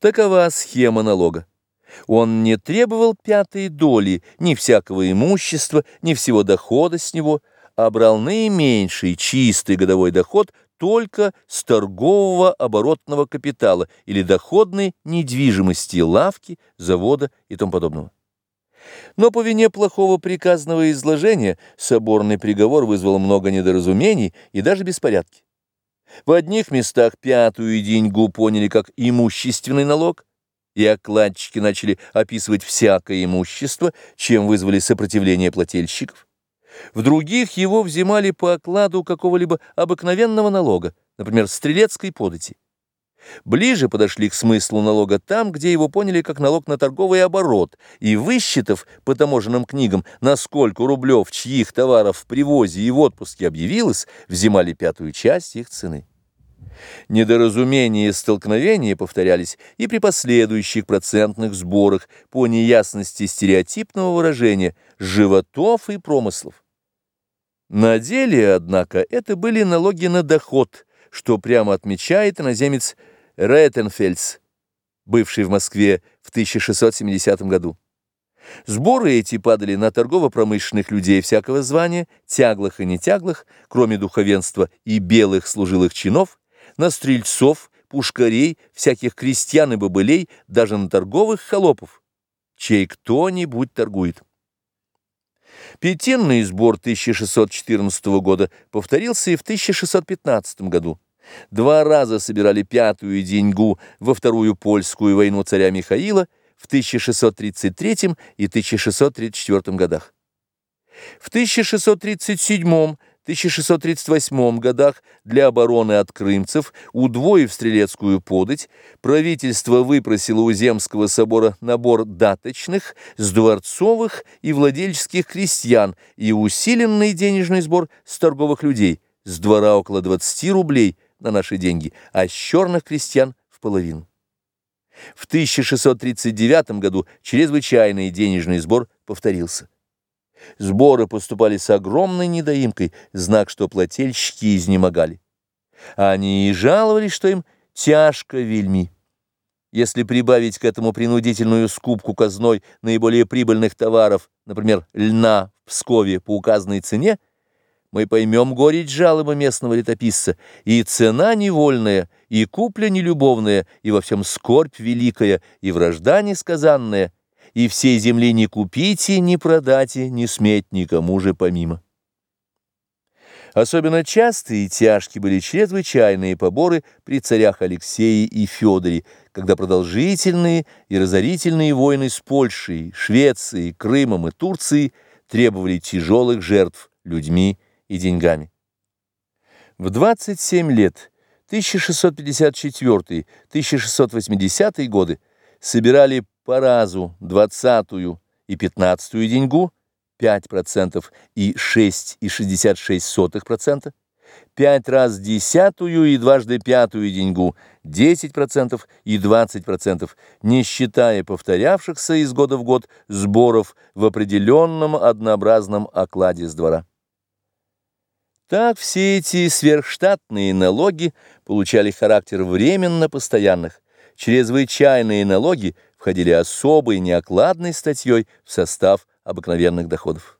Такова схема налога. Он не требовал пятой доли ни всякого имущества, ни всего дохода с него, а брал наименьший чистый годовой доход только с торгового оборотного капитала или доходной недвижимости лавки, завода и тому подобного. Но по вине плохого приказного изложения соборный приговор вызвал много недоразумений и даже беспорядки. В одних местах пятую деньгу поняли как имущественный налог, и окладчики начали описывать всякое имущество, чем вызвали сопротивление плательщиков. В других его взимали по окладу какого-либо обыкновенного налога, например, стрелецкой подати. Ближе подошли к смыслу налога там, где его поняли как налог на торговый оборот, и высчитав по таможенным книгам, насколько рублев чьих товаров в привозе и в отпуске объявилось, взимали пятую часть их цены. Недоразумения и столкновения повторялись и при последующих процентных сборах по неясности стереотипного выражения животов и промыслов. На деле, однако, это были налоги на доход, что прямо отмечает иноземец Ретенфельдс, бывший в Москве в 1670 году. Сборы эти падали на торгово-промышленных людей всякого звания, тяглых и нетяглых, кроме духовенства и белых служилых чинов, на стрельцов, пушкарей, всяких крестьян и бобылей, даже на торговых холопов, чей кто-нибудь торгует. Пятенный сбор 1614 года повторился и в 1615 году. Два раза собирали пятую деньгу во вторую польскую войну царя Михаила в 1633 и 1634 годах. В 1637 1638 годах для обороны от крымцев, удвоив стрелецкую подать, правительство выпросило у Земского собора набор даточных, с дворцовых и владельческих крестьян и усиленный денежный сбор с торговых людей, с двора около 20 рублей на наши деньги, а с черных крестьян в половину. В 1639 году чрезвычайный денежный сбор повторился. Сборы поступали с огромной недоимкой, знак, что плательщики изнемогали. Они и жаловались, что им тяжко вельми. Если прибавить к этому принудительную скупку казной наиболее прибыльных товаров, например, льна в Пскове по указанной цене, мы поймем горечь жалобы местного летописца, и цена невольная, и купля нелюбовная, и во всем скорбь великая, и вражда несказанная — и всей земли не купите, не продате, не сметь никому же помимо. Особенно частые и тяжкие были чрезвычайные поборы при царях Алексее и Федоре, когда продолжительные и разорительные войны с Польшей, Швецией, Крымом и Турцией требовали тяжелых жертв людьми и деньгами. В 27 лет 1654-1680 годы собирали по разу двадцатую и пятнадцатую деньгу 5% и 6,66%, пять раз десятую и дважды пятую деньгу 10% и 20%, не считая повторявшихся из года в год сборов в определенном однообразном окладе с двора. Так все эти сверхштатные налоги получали характер временно постоянных, чрезвычайные налоги – входили особой неокладной статьей в состав обыкновенных доходов.